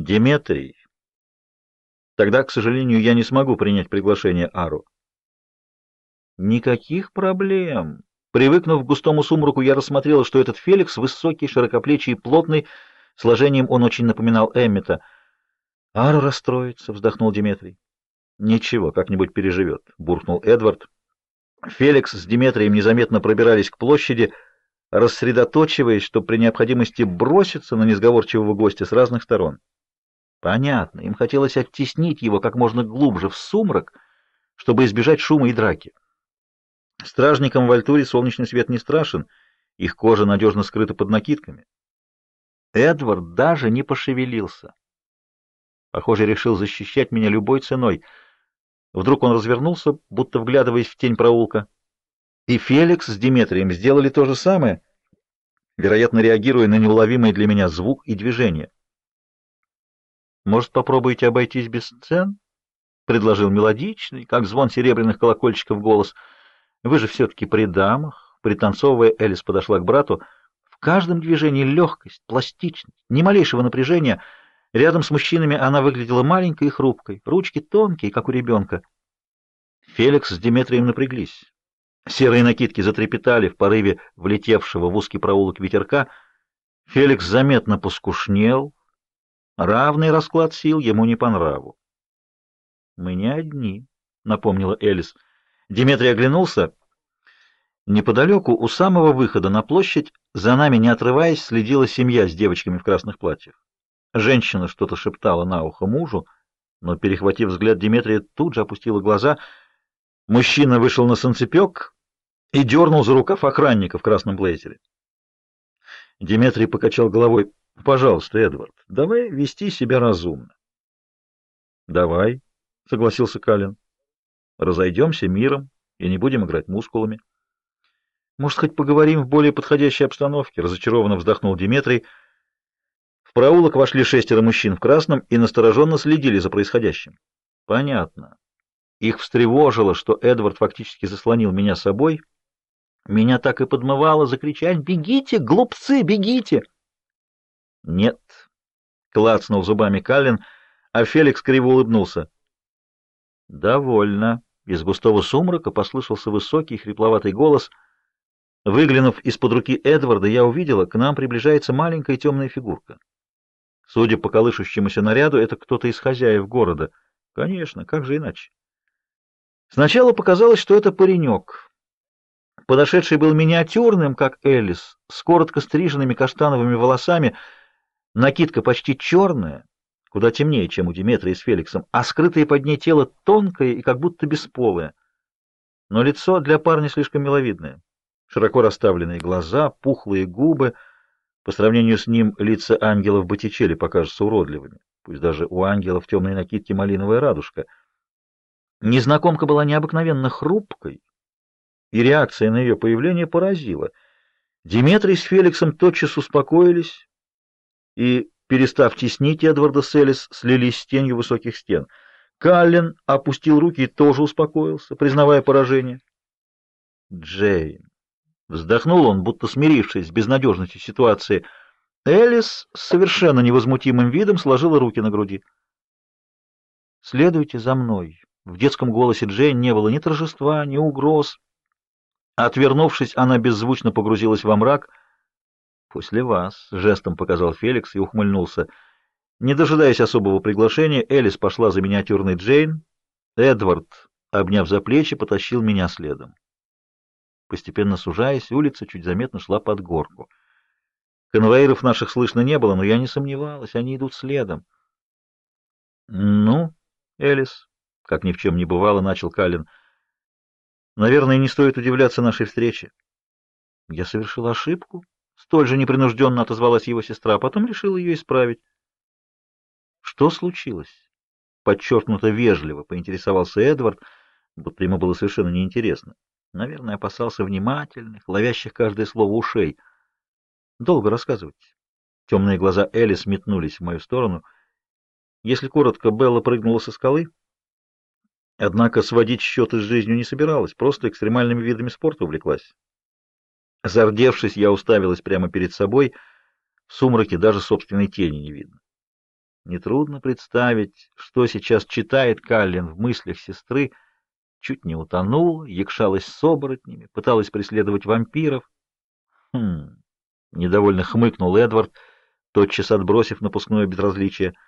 Деметрий. Тогда, к сожалению, я не смогу принять приглашение Ару. Никаких проблем. Привыкнув к густому сумраку, я рассмотрела, что этот Феликс высокий, широкоплечий и плотный, сложением он очень напоминал Эммета. Ару расстроится, вздохнул Деметрий. Ничего, как-нибудь переживет, буркнул Эдвард. Феликс с Деметрием незаметно пробирались к площади, рассредоточиваясь, чтобы при необходимости броситься на несговорчивого гостя с разных сторон. Понятно, им хотелось оттеснить его как можно глубже в сумрак, чтобы избежать шума и драки. Стражникам в Альтуре солнечный свет не страшен, их кожа надежно скрыта под накидками. Эдвард даже не пошевелился. Похоже, решил защищать меня любой ценой. Вдруг он развернулся, будто вглядываясь в тень проулка. И Феликс с Диметрием сделали то же самое, вероятно, реагируя на неуловимый для меня звук и движение. «Может, попробуйте обойтись без сцен?» — предложил мелодичный, как звон серебряных колокольчиков голос. «Вы же все-таки при дамах». Пританцовывая, Элис подошла к брату. В каждом движении легкость, пластичность, ни малейшего напряжения. Рядом с мужчинами она выглядела маленькой и хрупкой, ручки тонкие, как у ребенка. Феликс с Диметрием напряглись. Серые накидки затрепетали в порыве влетевшего в узкий проулок ветерка. Феликс заметно поскушнел. Равный расклад сил ему не по нраву. «Мы не одни», — напомнила Элис. Диметрий оглянулся. Неподалеку, у самого выхода на площадь, за нами, не отрываясь, следила семья с девочками в красных платьях. Женщина что-то шептала на ухо мужу, но, перехватив взгляд Диметрия, тут же опустила глаза — Мужчина вышел на санцепек и дернул за рукав охранника в красном блейзере. Диметрий покачал головой. — Пожалуйста, Эдвард, давай вести себя разумно. — Давай, — согласился Калин. — Разойдемся миром и не будем играть мускулами. — Может, хоть поговорим в более подходящей обстановке? — разочарованно вздохнул Диметрий. В проулок вошли шестеро мужчин в красном и настороженно следили за происходящим. — Понятно. Их встревожило, что Эдвард фактически заслонил меня собой. Меня так и подмывало закричать «Бегите, глупцы, бегите!» «Нет», — клацнул зубами Каллен, а Феликс криво улыбнулся. «Довольно». Из густого сумрака послышался высокий хрипловатый голос. Выглянув из-под руки Эдварда, я увидела, к нам приближается маленькая темная фигурка. Судя по колышущемуся наряду, это кто-то из хозяев города. Конечно, как же иначе? Сначала показалось, что это паренек. Подошедший был миниатюрным, как Элис, с коротко стриженными каштановыми волосами, накидка почти черная, куда темнее, чем у Диметрия с Феликсом, а скрытое под ней тело тонкое и как будто бесполое. Но лицо для парня слишком миловидное. Широко расставленные глаза, пухлые губы. По сравнению с ним лица ангелов Боттичелли покажутся уродливыми. Пусть даже у ангелов темной накидки малиновая радужка — Незнакомка была необыкновенно хрупкой, и реакция на ее появление поразила. Диметрий с Феликсом тотчас успокоились и, перестав теснить Эдварда Селис, слились с тенью высоких стен. Каллен опустил руки и тоже успокоился, признавая поражение. Джейн. Вздохнул он, будто смирившись с безнадежностью ситуации. Элис с совершенно невозмутимым видом сложила руки на груди. «Следуйте за мной», в детском голосе Джейн не было ни торжества, ни угроз. Отвернувшись, она беззвучно погрузилась во мрак. «После вас», — жестом показал Феликс и ухмыльнулся. Не дожидаясь особого приглашения, Элис пошла за миниатюрной Джейн. Эдвард, обняв за плечи, потащил меня следом. Постепенно сужаясь, улица чуть заметно шла под горку. Конвоиров наших слышно не было, но я не сомневалась, они идут следом. — Ну, Элис, как ни в чем не бывало, начал Калин. Наверное, не стоит удивляться нашей встрече. Я совершил ошибку, столь же непринужденно отозвалась его сестра, а потом решил ее исправить. Что случилось? Подчеркнуто вежливо поинтересовался Эдвард, будто ему было совершенно неинтересно. Наверное, опасался внимательных, ловящих каждое слово ушей. Долго рассказывать. Темные глаза Элис метнулись в мою сторону. Если коротко, Белла прыгнула со скалы, Однако сводить счеты с жизнью не собиралась, просто экстремальными видами спорта увлеклась. Зардевшись, я уставилась прямо перед собой, в сумраке даже собственной тени не видно. Нетрудно представить, что сейчас читает Каллен в мыслях сестры. Чуть не утонула, якшалась с оборотнями, пыталась преследовать вампиров. Хм, недовольно хмыкнул Эдвард, тотчас отбросив напускное безразличие —